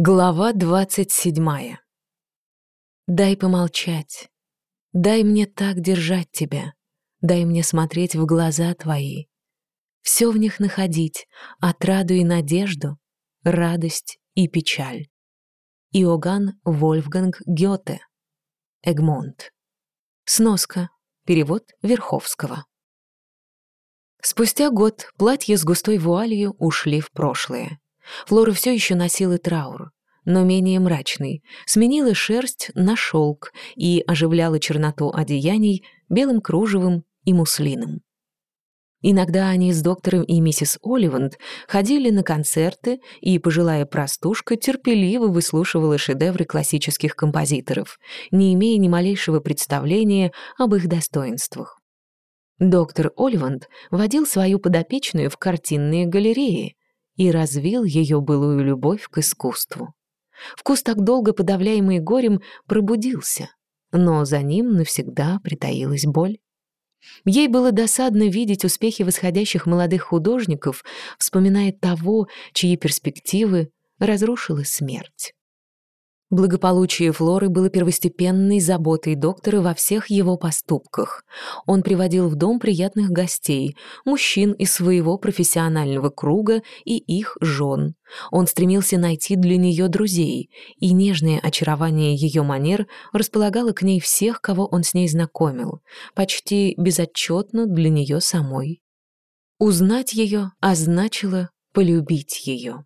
Глава двадцать седьмая. Дай помолчать. Дай мне так держать тебя. Дай мне смотреть в глаза твои. Все в них находить, отраду и надежду, радость и печаль. Иоганн Вольфганг Гёте. Эгмонт. Сноска. Перевод Верховского. Спустя год платья с густой вуалью ушли в прошлое. Флора все еще носила траур, но менее мрачный, сменила шерсть на шелк и оживляла черноту одеяний белым кружевом и муслином. Иногда они с доктором и миссис Оливанд ходили на концерты, и пожилая простушка терпеливо выслушивала шедевры классических композиторов, не имея ни малейшего представления об их достоинствах. Доктор Оливанд водил свою подопечную в картинные галереи, и развил ее былую любовь к искусству. Вкус, так долго подавляемый горем, пробудился, но за ним навсегда притаилась боль. Ей было досадно видеть успехи восходящих молодых художников, вспоминая того, чьи перспективы разрушила смерть. Благополучие Флоры было первостепенной заботой доктора во всех его поступках. Он приводил в дом приятных гостей, мужчин из своего профессионального круга и их жен. Он стремился найти для нее друзей, и нежное очарование ее манер располагало к ней всех, кого он с ней знакомил, почти безотчетно для нее самой. Узнать ее означало полюбить ее.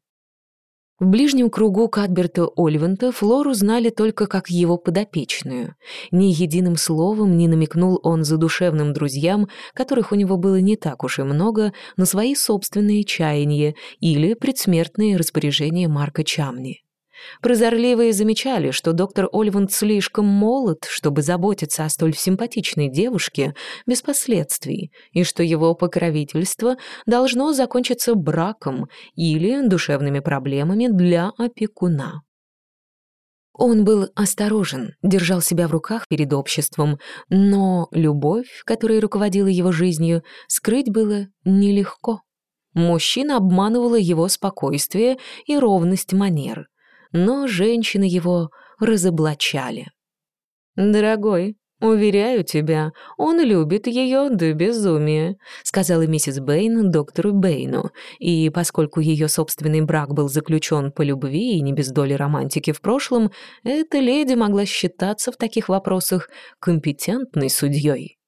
В ближнем кругу Кадберта Ольвента Флору знали только как его подопечную. Ни единым словом не намекнул он задушевным друзьям, которых у него было не так уж и много, на свои собственные чаяния или предсмертные распоряжения Марка Чамни. Прозорливые замечали, что доктор Ольванд слишком молод, чтобы заботиться о столь симпатичной девушке без последствий, и что его покровительство должно закончиться браком или душевными проблемами для опекуна. Он был осторожен, держал себя в руках перед обществом, но любовь, которая руководила его жизнью, скрыть было нелегко. Мужчина обманывала его спокойствие и ровность манер но женщины его разоблачали. «Дорогой, уверяю тебя, он любит ее до безумия», сказала миссис Бэйн доктору Бэйну, и поскольку ее собственный брак был заключен по любви и не без доли романтики в прошлом, эта леди могла считаться в таких вопросах компетентной судьей.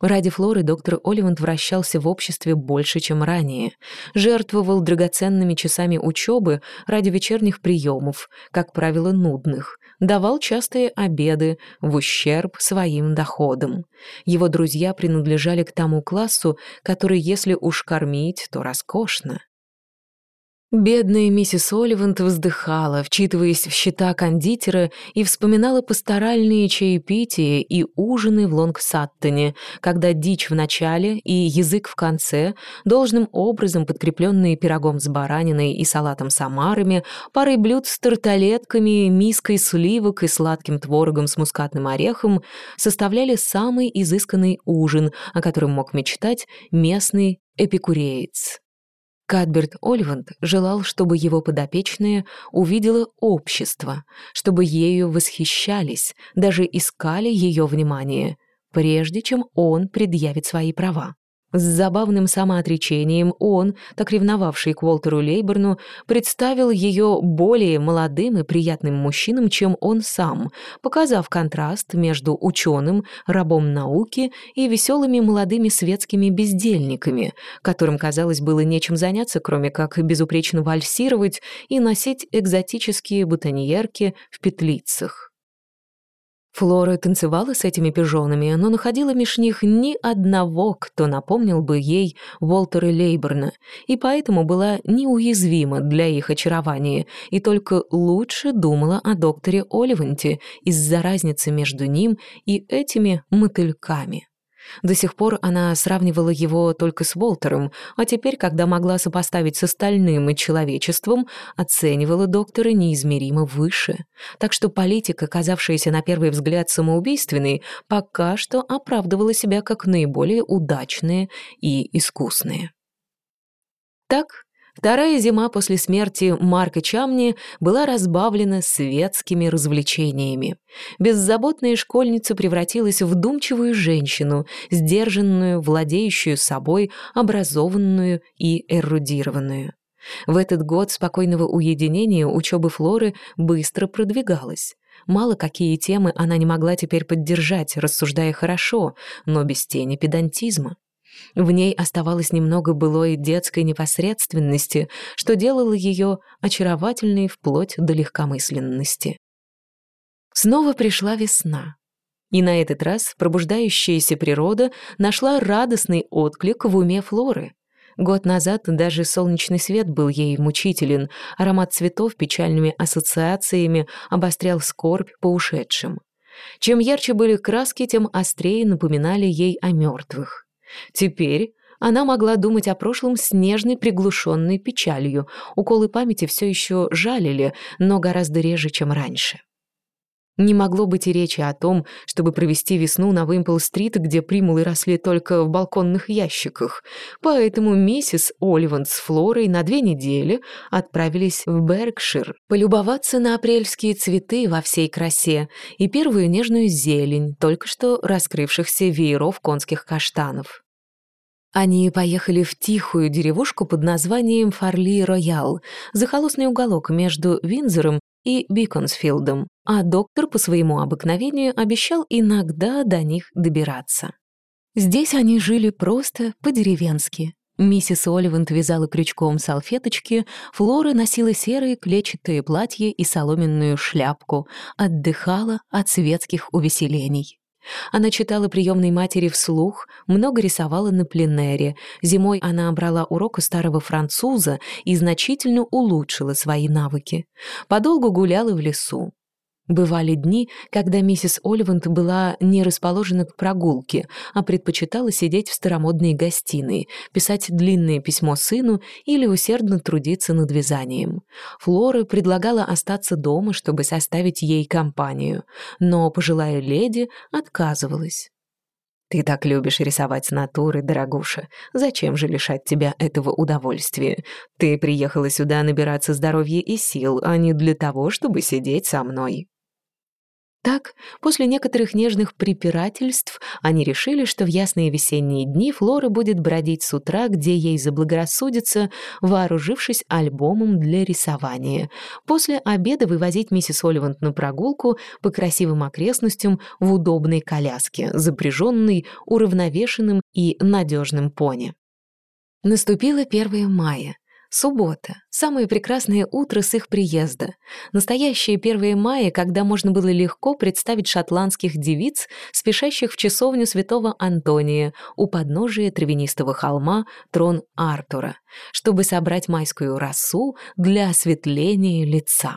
Ради Флоры доктор Оливанд вращался в обществе больше, чем ранее. Жертвовал драгоценными часами учебы ради вечерних приемов, как правило, нудных. Давал частые обеды в ущерб своим доходам. Его друзья принадлежали к тому классу, который, если уж кормить, то роскошно. Бедная миссис Оливант вздыхала, вчитываясь в счета кондитера и вспоминала пасторальные чаепития и ужины в Лонгсаттоне, когда дичь в начале и язык в конце, должным образом подкрепленные пирогом с бараниной и салатом с омарами, парой блюд с тарталетками, миской сливок и сладким творогом с мускатным орехом, составляли самый изысканный ужин, о котором мог мечтать местный эпикуреец. Кадберт Ольванд желал, чтобы его подопечная увидела общество, чтобы ею восхищались, даже искали ее внимание, прежде чем он предъявит свои права. С забавным самоотречением он, так ревновавший к Уолтеру Лейберну, представил ее более молодым и приятным мужчинам, чем он сам, показав контраст между ученым, рабом науки и веселыми молодыми светскими бездельниками, которым, казалось, было нечем заняться, кроме как безупречно вальсировать и носить экзотические бутоньерки в петлицах. Флора танцевала с этими пижонами, но находила меж них ни одного, кто напомнил бы ей Уолтера Лейберна, и поэтому была неуязвима для их очарования и только лучше думала о докторе Оливанте из-за разницы между ним и этими мотыльками. До сих пор она сравнивала его только с Волтером, а теперь, когда могла сопоставить с остальным и человечеством, оценивала доктора неизмеримо выше. Так что политика, казавшаяся на первый взгляд самоубийственной, пока что оправдывала себя как наиболее удачная и искусная. Так, Вторая зима после смерти Марка Чамни была разбавлена светскими развлечениями. Беззаботная школьница превратилась в думчивую женщину, сдержанную, владеющую собой, образованную и эрудированную. В этот год спокойного уединения учебы Флоры быстро продвигалась. Мало какие темы она не могла теперь поддержать, рассуждая хорошо, но без тени педантизма. В ней оставалось немного былой детской непосредственности, что делало ее очаровательной вплоть до легкомысленности. Снова пришла весна. И на этот раз пробуждающаяся природа нашла радостный отклик в уме Флоры. Год назад даже солнечный свет был ей мучителен, аромат цветов печальными ассоциациями обострял скорбь по ушедшим. Чем ярче были краски, тем острее напоминали ей о мертвых. Теперь она могла думать о прошлом с нежной приглушенной печалью. Уколы памяти все еще жалили, но гораздо реже, чем раньше. Не могло быть и речи о том, чтобы провести весну на Вимпл-стрит, где примулы росли только в балконных ящиках. Поэтому миссис Оливан с Флорой на две недели отправились в Беркшир полюбоваться на апрельские цветы во всей красе и первую нежную зелень, только что раскрывшихся вееров конских каштанов. Они поехали в тихую деревушку под названием Фарли-Роял, захолустный уголок между Винзором и Биконсфилдом, а доктор по своему обыкновению обещал иногда до них добираться. Здесь они жили просто по-деревенски. Миссис Оливант вязала крючком салфеточки, Флора носила серые клетчатые платья и соломенную шляпку, отдыхала от светских увеселений. Она читала приемной матери вслух, много рисовала на пленэре. Зимой она брала урок у старого француза и значительно улучшила свои навыки. Подолгу гуляла в лесу. Бывали дни, когда миссис Оливант была не расположена к прогулке, а предпочитала сидеть в старомодной гостиной, писать длинное письмо сыну или усердно трудиться над вязанием. Флора предлагала остаться дома, чтобы составить ей компанию, но пожилая леди отказывалась. «Ты так любишь рисовать натуры, дорогуша. Зачем же лишать тебя этого удовольствия? Ты приехала сюда набираться здоровья и сил, а не для того, чтобы сидеть со мной». Так, после некоторых нежных препирательств, они решили, что в ясные весенние дни Флора будет бродить с утра, где ей заблагорассудится, вооружившись альбомом для рисования. После обеда вывозить миссис Оливант на прогулку по красивым окрестностям в удобной коляске, запряженной уравновешенным и надежным пони. Наступило 1 мая. Суббота. Самое прекрасное утро с их приезда. Настоящее 1 мая, когда можно было легко представить шотландских девиц, спешащих в часовню святого Антония у подножия травянистого холма трон Артура, чтобы собрать майскую росу для осветления лица.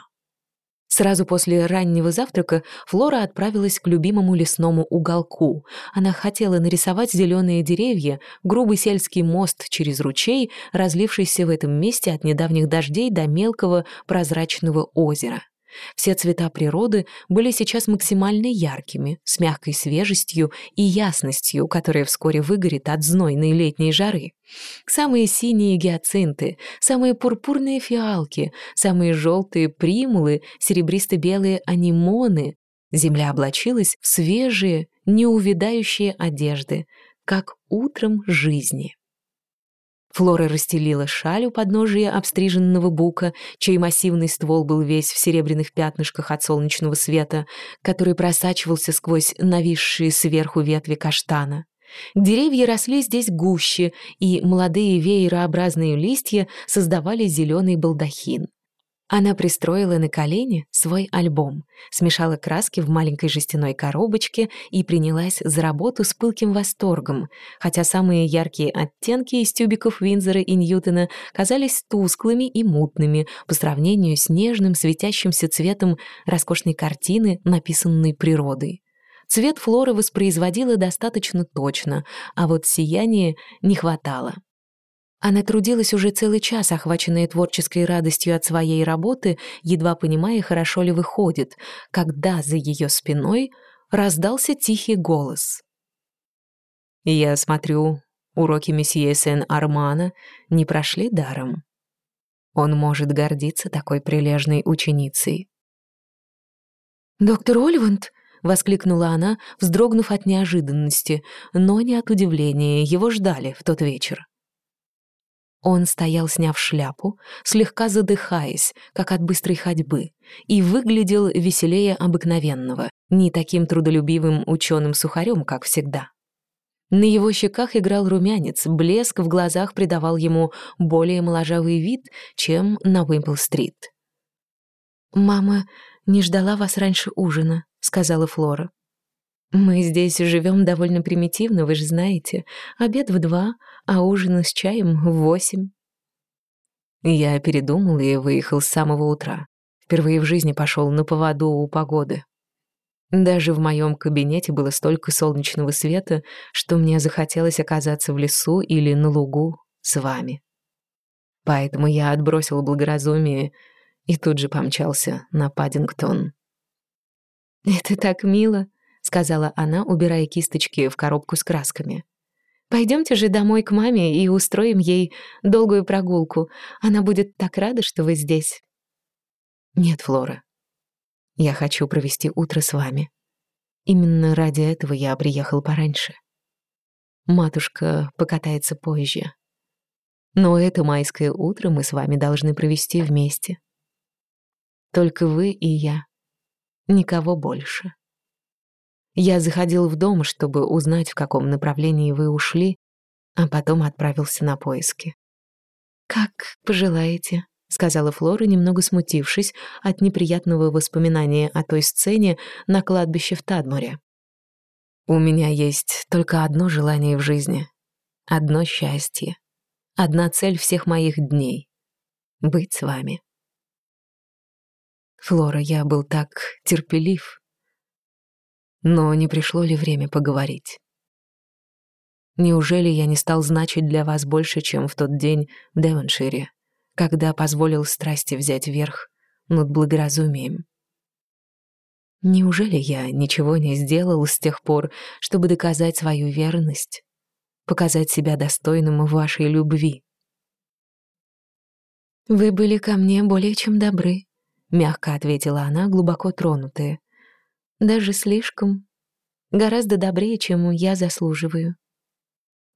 Сразу после раннего завтрака Флора отправилась к любимому лесному уголку. Она хотела нарисовать зеленые деревья, грубый сельский мост через ручей, разлившийся в этом месте от недавних дождей до мелкого прозрачного озера. Все цвета природы были сейчас максимально яркими, с мягкой свежестью и ясностью, которая вскоре выгорит от знойной летней жары. Самые синие гиацинты, самые пурпурные фиалки, самые желтые примулы, серебристо-белые анимоны. Земля облачилась в свежие, неувядающие одежды, как утром жизни. Флора расстелила шаль у подножия обстриженного бука, чей массивный ствол был весь в серебряных пятнышках от солнечного света, который просачивался сквозь нависшие сверху ветви каштана. Деревья росли здесь гуще, и молодые веерообразные листья создавали зеленый балдахин. Она пристроила на колени свой альбом, смешала краски в маленькой жестяной коробочке и принялась за работу с пылким восторгом, хотя самые яркие оттенки из тюбиков Винзера и Ньютона казались тусклыми и мутными по сравнению с нежным светящимся цветом роскошной картины, написанной природой. Цвет Флоры воспроизводила достаточно точно, а вот сияния не хватало. Она трудилась уже целый час, охваченная творческой радостью от своей работы, едва понимая, хорошо ли выходит, когда за ее спиной раздался тихий голос. «Я смотрю, уроки месье Сен-Армана не прошли даром». Он может гордиться такой прилежной ученицей. «Доктор Оливанд!» — воскликнула она, вздрогнув от неожиданности, но не от удивления, его ждали в тот вечер. Он стоял, сняв шляпу, слегка задыхаясь, как от быстрой ходьбы, и выглядел веселее обыкновенного, не таким трудолюбивым ученым сухарем, как всегда. На его щеках играл румянец, блеск в глазах придавал ему более моложавый вид, чем на Уимпл-стрит. «Мама не ждала вас раньше ужина», — сказала Флора. «Мы здесь живем довольно примитивно, вы же знаете. Обед в два, а ужин с чаем в восемь». Я передумал и выехал с самого утра. Впервые в жизни пошел на поводу у погоды. Даже в моем кабинете было столько солнечного света, что мне захотелось оказаться в лесу или на лугу с вами. Поэтому я отбросил благоразумие и тут же помчался на Паддингтон. «Это так мило», — сказала она, убирая кисточки в коробку с красками. Пойдемте же домой к маме и устроим ей долгую прогулку. Она будет так рада, что вы здесь». «Нет, Флора, я хочу провести утро с вами. Именно ради этого я приехал пораньше. Матушка покатается позже. Но это майское утро мы с вами должны провести вместе. Только вы и я. Никого больше. Я заходил в дом, чтобы узнать, в каком направлении вы ушли, а потом отправился на поиски. «Как пожелаете», — сказала Флора, немного смутившись от неприятного воспоминания о той сцене на кладбище в Тадморе. «У меня есть только одно желание в жизни, одно счастье, одна цель всех моих дней — быть с вами». Флора, я был так терпелив. Но не пришло ли время поговорить? Неужели я не стал значить для вас больше, чем в тот день в Девоншире? когда позволил страсти взять верх над благоразумием. Неужели я ничего не сделал с тех пор, чтобы доказать свою верность, показать себя достойным вашей любви? «Вы были ко мне более чем добры», — мягко ответила она, глубоко тронутая. «Даже слишком. Гораздо добрее, чем я заслуживаю.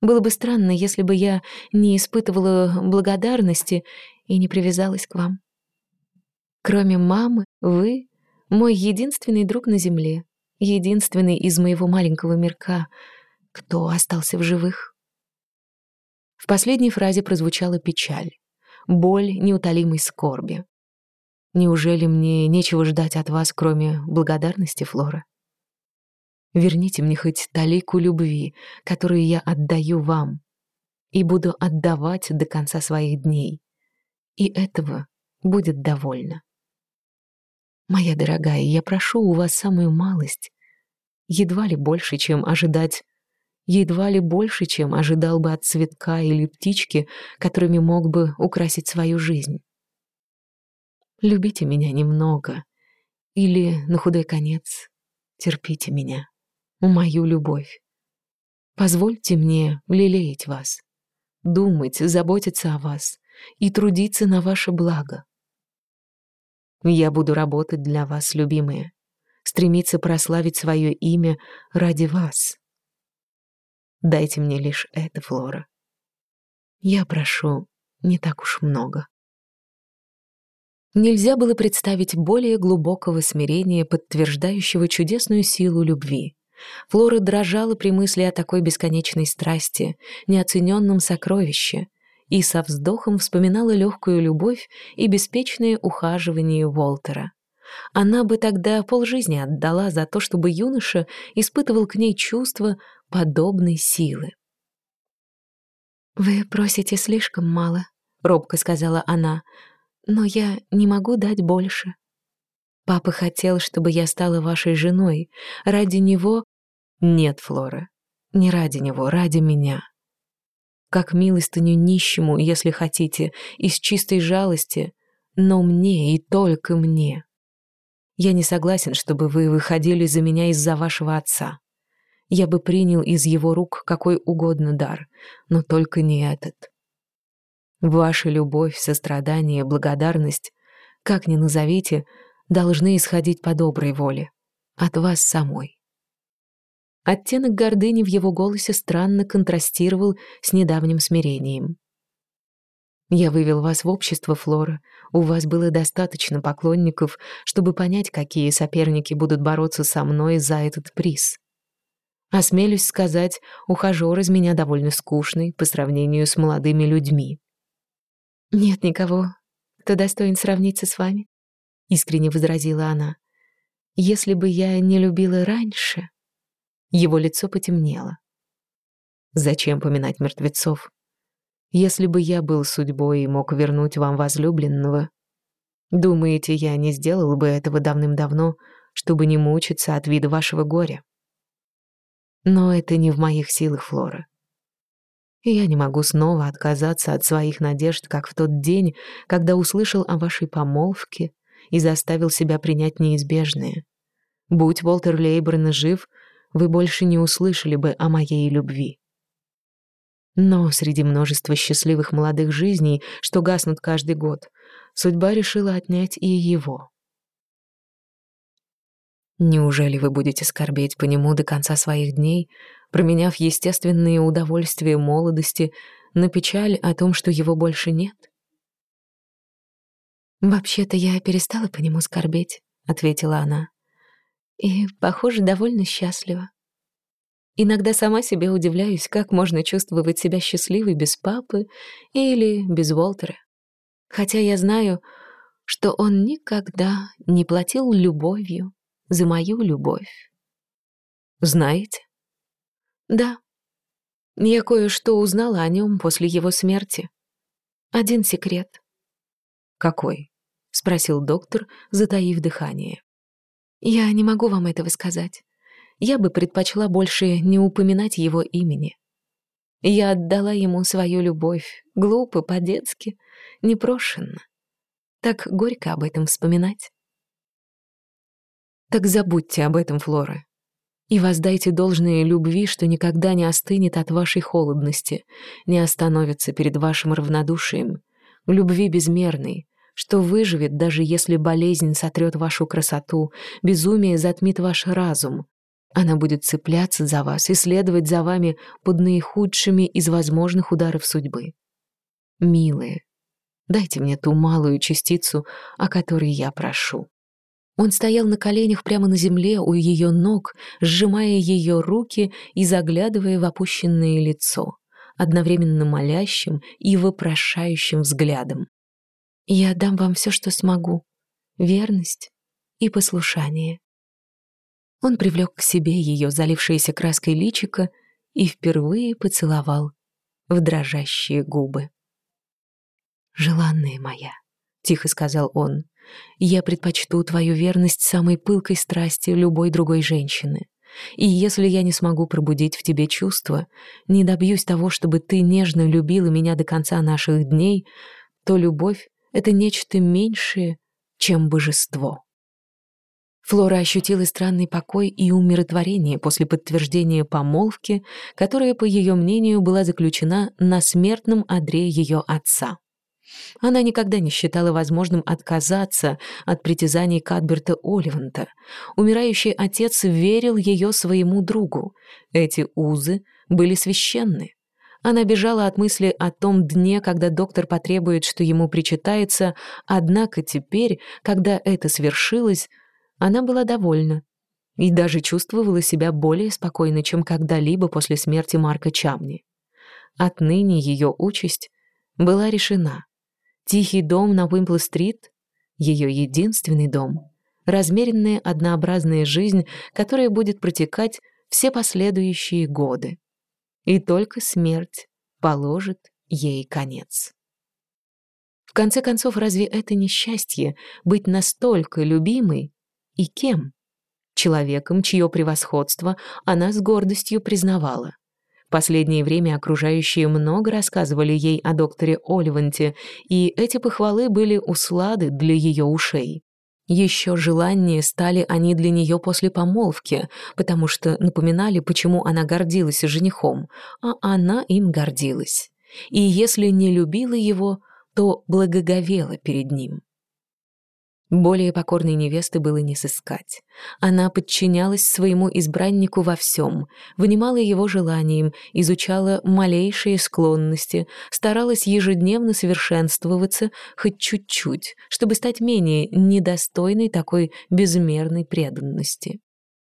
Было бы странно, если бы я не испытывала благодарности и не привязалась к вам. Кроме мамы, вы — мой единственный друг на земле, единственный из моего маленького мирка, кто остался в живых. В последней фразе прозвучала печаль, боль неутолимой скорби. Неужели мне нечего ждать от вас, кроме благодарности, Флора? Верните мне хоть талику любви, которую я отдаю вам, и буду отдавать до конца своих дней и этого будет довольно. Моя дорогая, я прошу у вас самую малость, едва ли больше, чем ожидать, едва ли больше, чем ожидал бы от цветка или птички, которыми мог бы украсить свою жизнь. Любите меня немного, или, на худой конец, терпите меня, мою любовь. Позвольте мне лелеять вас, думать, заботиться о вас, и трудиться на ваше благо. Я буду работать для вас, любимые, стремиться прославить свое имя ради вас. Дайте мне лишь это, Флора. Я прошу не так уж много. Нельзя было представить более глубокого смирения, подтверждающего чудесную силу любви. Флора дрожала при мысли о такой бесконечной страсти, неоцененном сокровище, и со вздохом вспоминала легкую любовь и беспечное ухаживание Уолтера. Она бы тогда полжизни отдала за то, чтобы юноша испытывал к ней чувство подобной силы. «Вы просите слишком мало», — робко сказала она, «но я не могу дать больше. Папа хотел, чтобы я стала вашей женой. Ради него...» «Нет, Флора, не ради него, ради меня как милостыню нищему, если хотите, из чистой жалости, но мне и только мне. Я не согласен, чтобы вы выходили за меня из-за вашего отца. Я бы принял из его рук какой угодно дар, но только не этот. Ваша любовь, сострадание, благодарность, как ни назовите, должны исходить по доброй воле, от вас самой. Оттенок гордыни в его голосе странно контрастировал с недавним смирением. Я вывел вас в общество, Флора. У вас было достаточно поклонников, чтобы понять, какие соперники будут бороться со мной за этот приз. Осмелюсь сказать, ухажёр из меня довольно скучный по сравнению с молодыми людьми. «Нет никого, кто достоин сравниться с вами», — искренне возразила она. «Если бы я не любила раньше...» Его лицо потемнело. «Зачем поминать мертвецов? Если бы я был судьбой и мог вернуть вам возлюбленного, думаете, я не сделал бы этого давным-давно, чтобы не мучиться от вида вашего горя? Но это не в моих силах, Флора. И я не могу снова отказаться от своих надежд, как в тот день, когда услышал о вашей помолвке и заставил себя принять неизбежное. Будь Уолтер Лейберн жив, вы больше не услышали бы о моей любви. Но среди множества счастливых молодых жизней, что гаснут каждый год, судьба решила отнять и его. Неужели вы будете скорбеть по нему до конца своих дней, променяв естественные удовольствия молодости на печаль о том, что его больше нет? «Вообще-то я перестала по нему скорбеть», — ответила она. «И, похоже, довольно счастлива. Иногда сама себе удивляюсь, как можно чувствовать себя счастливой без папы или без Уолтера. Хотя я знаю, что он никогда не платил любовью за мою любовь. Знаете? Да. Я кое-что узнала о нем после его смерти. Один секрет. Какой? спросил доктор, затаив дыхание. Я не могу вам этого сказать я бы предпочла больше не упоминать его имени. Я отдала ему свою любовь, глупо, по-детски, непрошенно. Так горько об этом вспоминать. Так забудьте об этом, Флора. И воздайте должное любви, что никогда не остынет от вашей холодности, не остановится перед вашим равнодушием. Любви безмерной, что выживет, даже если болезнь сотрет вашу красоту, безумие затмит ваш разум, она будет цепляться за вас и следовать за вами под наихудшими из возможных ударов судьбы. Милые, дайте мне ту малую частицу, о которой я прошу. Он стоял на коленях прямо на земле у ее ног, сжимая ее руки и заглядывая в опущенное лицо, одновременно молящим и вопрошающим взглядом. «Я дам вам все, что смогу. Верность и послушание. Он привлек к себе ее залившееся краской личико и впервые поцеловал в дрожащие губы. «Желанная моя», — тихо сказал он, — «я предпочту твою верность самой пылкой страсти любой другой женщины. И если я не смогу пробудить в тебе чувства, не добьюсь того, чтобы ты нежно любила меня до конца наших дней, то любовь — это нечто меньшее, чем божество». Флора ощутила странный покой и умиротворение после подтверждения помолвки, которая, по ее мнению, была заключена на смертном одре ее отца. Она никогда не считала возможным отказаться от притязаний Кадберта Оливанта. Умирающий отец верил ее своему другу. Эти узы были священны. Она бежала от мысли о том дне, когда доктор потребует, что ему причитается, однако теперь, когда это свершилось, она была довольна и даже чувствовала себя более спокойно, чем когда-либо после смерти Марка Чамни. Отныне ее участь была решена. Тихий дом на Уимпл-стрит — ее единственный дом, размеренная однообразная жизнь, которая будет протекать все последующие годы. И только смерть положит ей конец. В конце концов, разве это не счастье — быть настолько любимой, и кем? Человеком, чье превосходство она с гордостью признавала. Последнее время окружающие много рассказывали ей о докторе Оливанте, и эти похвалы были услады для ее ушей. Еще желаннее стали они для нее после помолвки, потому что напоминали, почему она гордилась женихом, а она им гордилась. и если не любила его, то благоговела перед ним. Более покорной невесты было не сыскать. Она подчинялась своему избраннику во всем, внимала его желаниям, изучала малейшие склонности, старалась ежедневно совершенствоваться хоть чуть-чуть, чтобы стать менее недостойной такой безмерной преданности.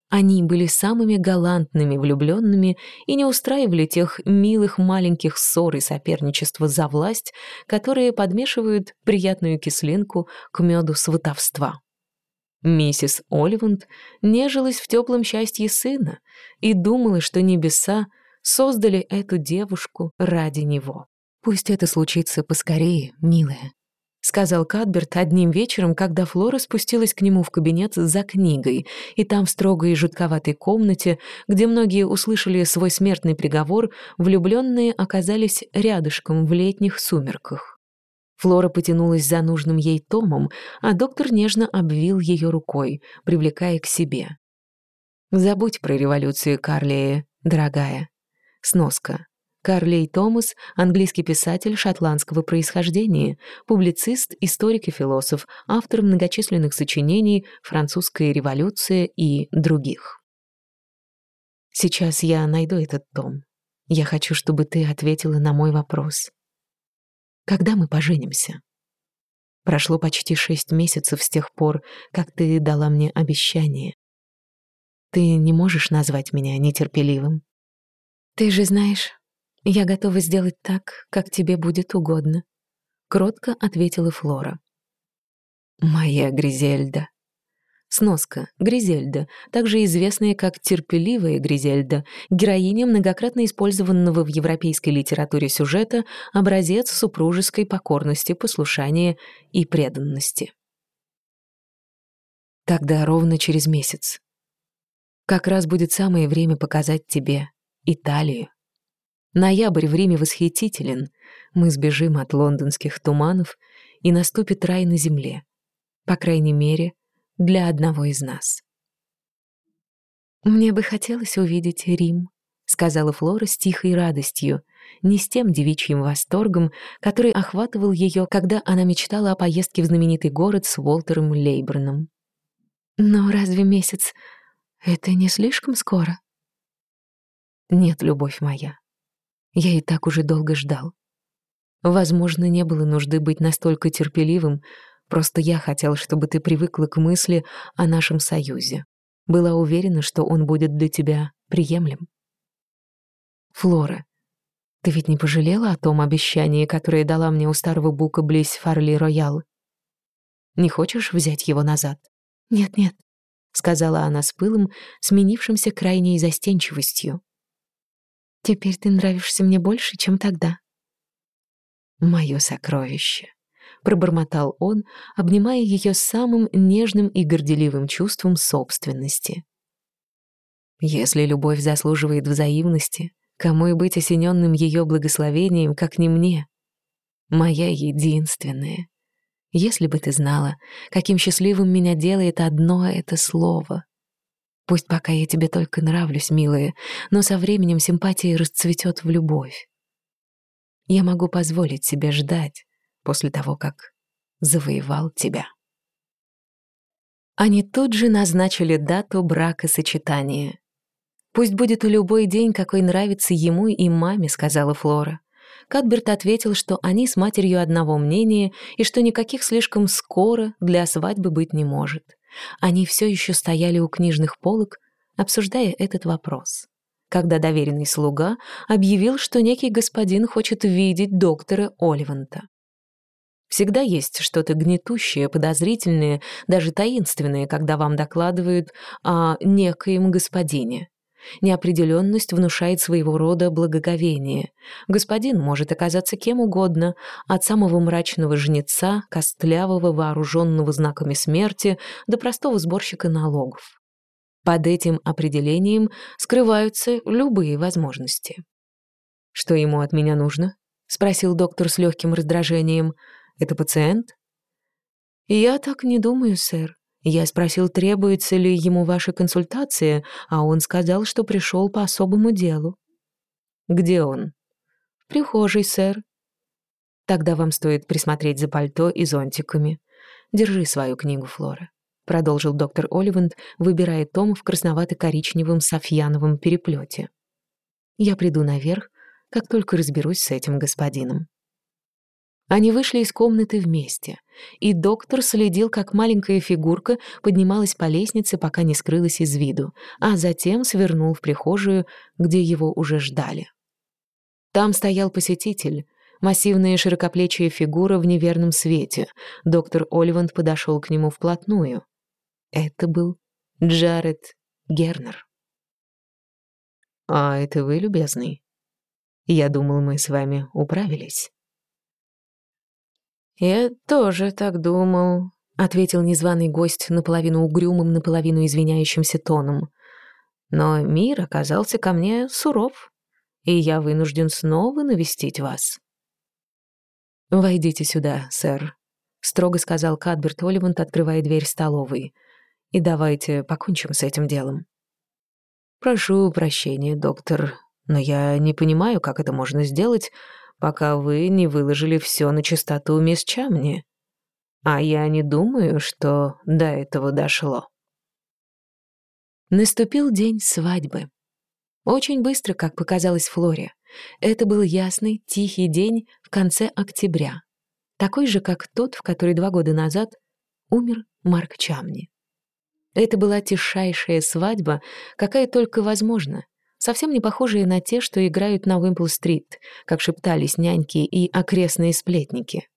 Они были самыми галантными влюбленными и не устраивали тех милых маленьких ссор и соперничества за власть, которые подмешивают приятную кислинку к меду сватовства. Миссис Оливанд нежилась в теплом счастье сына и думала, что небеса создали эту девушку ради него. «Пусть это случится поскорее, милая», сказал Кадберт одним вечером, когда Флора спустилась к нему в кабинет за книгой, и там в строгой и жутковатой комнате, где многие услышали свой смертный приговор, влюбленные оказались рядышком в летних сумерках. Флора потянулась за нужным ей томом, а доктор нежно обвил ее рукой, привлекая к себе. «Забудь про революцию, Карлея, дорогая». Сноска. Карлей Томас — английский писатель шотландского происхождения, публицист, историк и философ, автор многочисленных сочинений «Французская революция» и других. Сейчас я найду этот том. Я хочу, чтобы ты ответила на мой вопрос. Когда мы поженимся? Прошло почти шесть месяцев с тех пор, как ты дала мне обещание. Ты не можешь назвать меня нетерпеливым. Ты же знаешь, «Я готова сделать так, как тебе будет угодно», — кротко ответила Флора. «Моя Гризельда». Сноска. Гризельда, также известная как терпеливая Гризельда, героиня многократно использованного в европейской литературе сюжета, образец супружеской покорности, послушания и преданности. Тогда ровно через месяц. Как раз будет самое время показать тебе Италию. Ноябрь в Риме восхитителен. Мы сбежим от лондонских туманов, и наступит рай на земле. По крайней мере, для одного из нас. «Мне бы хотелось увидеть Рим», — сказала Флора с тихой радостью, не с тем девичьим восторгом, который охватывал ее, когда она мечтала о поездке в знаменитый город с Уолтером Лейберном. «Но разве месяц — это не слишком скоро?» «Нет, любовь моя, я и так уже долго ждал. Возможно, не было нужды быть настолько терпеливым, просто я хотел, чтобы ты привыкла к мысли о нашем союзе. Была уверена, что он будет для тебя приемлем. Флора, ты ведь не пожалела о том обещании, которое дала мне у старого бука близ Фарли-Роял? Не хочешь взять его назад? Нет-нет, — сказала она с пылом, сменившимся крайней застенчивостью. Теперь ты нравишься мне больше, чем тогда». «Мое сокровище», — пробормотал он, обнимая ее самым нежным и горделивым чувством собственности. «Если любовь заслуживает взаимности, кому и быть осененным ее благословением, как не мне? Моя единственная. Если бы ты знала, каким счастливым меня делает одно это слово. Пусть пока я тебе только нравлюсь, милая, но со временем симпатия расцветет в любовь. Я могу позволить себе ждать после того, как завоевал тебя. Они тут же назначили дату бракосочетания. «Пусть будет любой день, какой нравится ему и маме», — сказала Флора. Кадберт ответил, что они с матерью одного мнения и что никаких слишком скоро для свадьбы быть не может. Они все еще стояли у книжных полок, обсуждая этот вопрос. Когда доверенный слуга объявил, что некий господин хочет видеть доктора Оливанта. Всегда есть что-то гнетущее, подозрительное, даже таинственное, когда вам докладывают о некоем господине. Неопределенность внушает своего рода благоговение. Господин может оказаться кем угодно, от самого мрачного жнеца, костлявого, вооруженного знаками смерти, до простого сборщика налогов. Под этим определением скрываются любые возможности. «Что ему от меня нужно?» — спросил доктор с легким раздражением. «Это пациент?» «Я так не думаю, сэр. Я спросил, требуется ли ему ваша консультация, а он сказал, что пришел по особому делу. Где он? «В прихожей, сэр». «Тогда вам стоит присмотреть за пальто и зонтиками. Держи свою книгу, Флора», — продолжил доктор Оливанд, выбирая том в красновато-коричневом софьяновом переплете. «Я приду наверх, как только разберусь с этим господином». Они вышли из комнаты вместе, и доктор следил, как маленькая фигурка поднималась по лестнице, пока не скрылась из виду, а затем свернул в прихожую, где его уже ждали. Там стоял посетитель, массивная широкоплечья фигура в неверном свете. Доктор Оливанд подошел к нему вплотную. Это был Джаред Гернер. «А это вы, любезный? Я думал, мы с вами управились». «Я тоже так думал», — ответил незваный гость наполовину угрюмым, наполовину извиняющимся тоном. «Но мир оказался ко мне суров, и я вынужден снова навестить вас». «Войдите сюда, сэр», — строго сказал Кадберт Оливант, открывая дверь столовой. «И давайте покончим с этим делом». «Прошу прощения, доктор, но я не понимаю, как это можно сделать, пока вы не выложили все на чистоту мисс Чамни. А я не думаю, что до этого дошло». Наступил день свадьбы. Очень быстро, как показалось Флоре. Это был ясный, тихий день в конце октября. Такой же, как тот, в который два года назад умер Марк Чамни. Это была тишайшая свадьба, какая только возможна, совсем не похожие на те, что играют на Уимпл-стрит, как шептались няньки и окрестные сплетники.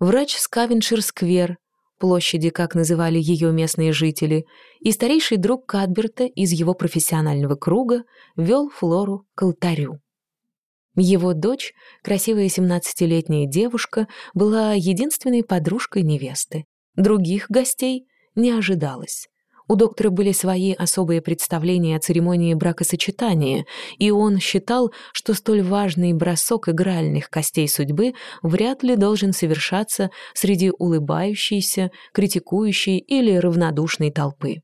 Врач Скавеншир-сквер, площади, как называли ее местные жители, и старейший друг Кадберта из его профессионального круга вел Флору к алтарю. Его дочь, красивая 17-летняя девушка, была единственной подружкой невесты. Других гостей не ожидалось. У доктора были свои особые представления о церемонии бракосочетания, и он считал, что столь важный бросок игральных костей судьбы вряд ли должен совершаться среди улыбающейся, критикующей или равнодушной толпы.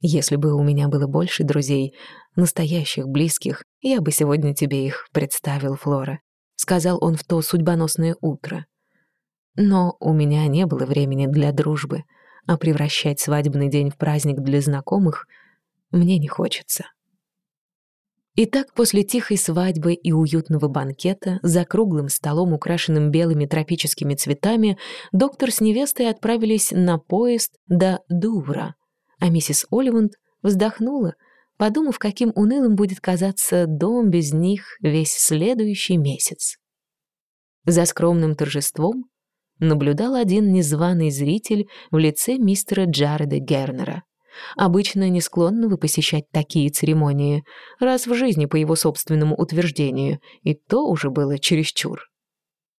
Если бы у меня было больше друзей, настоящих, близких, я бы сегодня тебе их представил, Флора», — сказал он в то судьбоносное утро. Но у меня не было времени для дружбы — а превращать свадебный день в праздник для знакомых мне не хочется. Итак, после тихой свадьбы и уютного банкета за круглым столом, украшенным белыми тропическими цветами, доктор с невестой отправились на поезд до Дувра, а миссис Оливанд вздохнула, подумав, каким унылым будет казаться дом без них весь следующий месяц. За скромным торжеством наблюдал один незваный зритель в лице мистера Джареда Гернера, обычно не склонного посещать такие церемонии, раз в жизни по его собственному утверждению, и то уже было чересчур.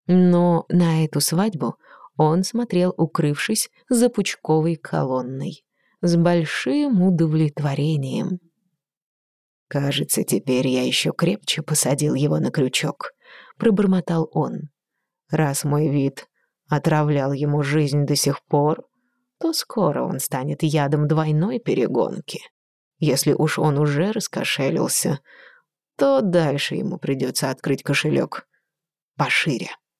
Но на эту свадьбу он смотрел, укрывшись за пучковой колонной, с большим удовлетворением. «Кажется, теперь я еще крепче посадил его на крючок», — пробормотал он. «Раз мой вид отравлял ему жизнь до сих пор, то скоро он станет ядом двойной перегонки. Если уж он уже раскошелился, то дальше ему придется открыть кошелек пошире.